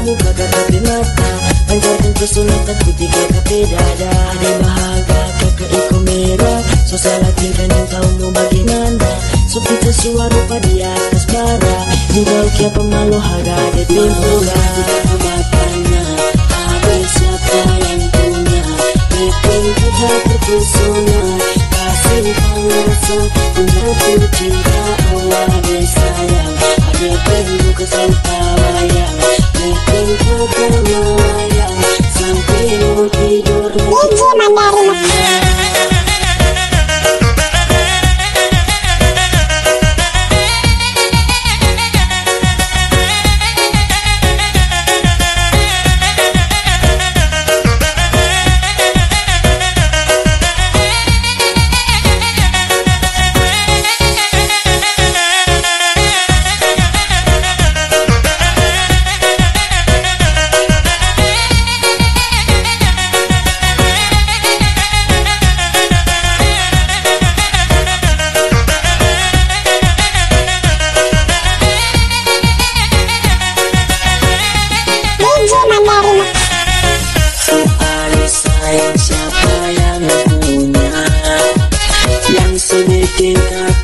kamu kagak tapi mata. Panjatkan pesona takut tiga kape dada. Ada bahagia kakak iko merah. So salah tingkah yang tahu mau bagaimana. So kita suara rupa di atas bara. Juga kia pemalu harga ada tempoga kita batanya ada siapa yang punya? Bikin kita terpesona kasih pengasah menyatu cinta Allah sayang ada perlu kesal tawayang bikin kita melayang sampai mau tidur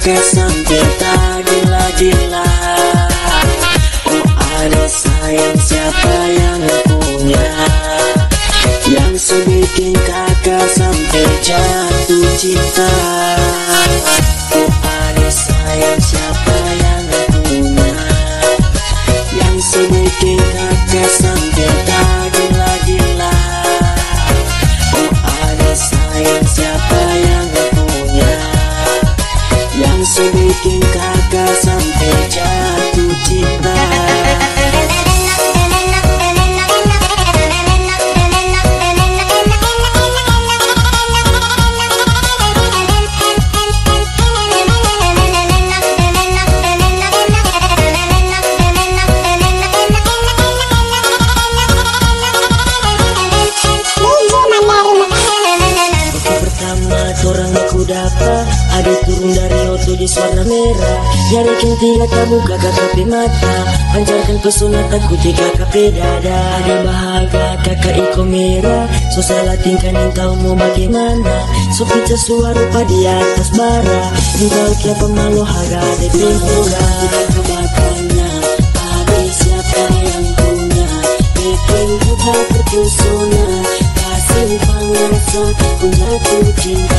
kakak sampai tak gila-gila Oh ada sayang siapa yang punya Yang sebikin kakak sampai jatuh cinta di warna merah. Nyarikin tiga kamu kagak kape mata. Pancarkan pesona takut tiga kape dada. Ada bahagia kakak iko merah. So salah tingkah tahu mau bagaimana? So pizza suara rupa di atas bara. Juga kia pemalu harga ada pintura Kita kebatanya Ada siapa yang punya Bikin kita terpesona. Kasih pengasah Menyatu cinta Allah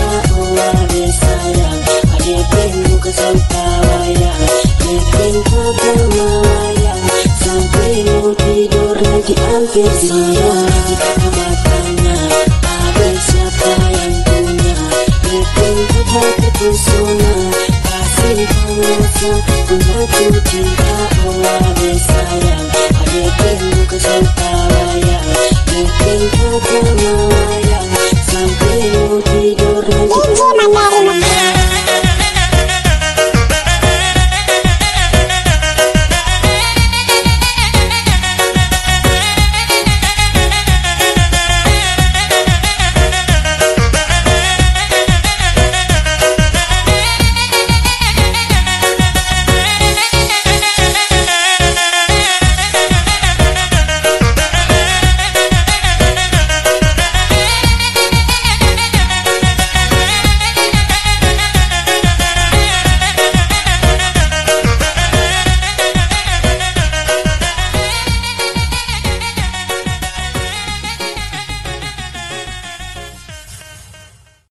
Ku selalu di kamatanya Ada siapa yang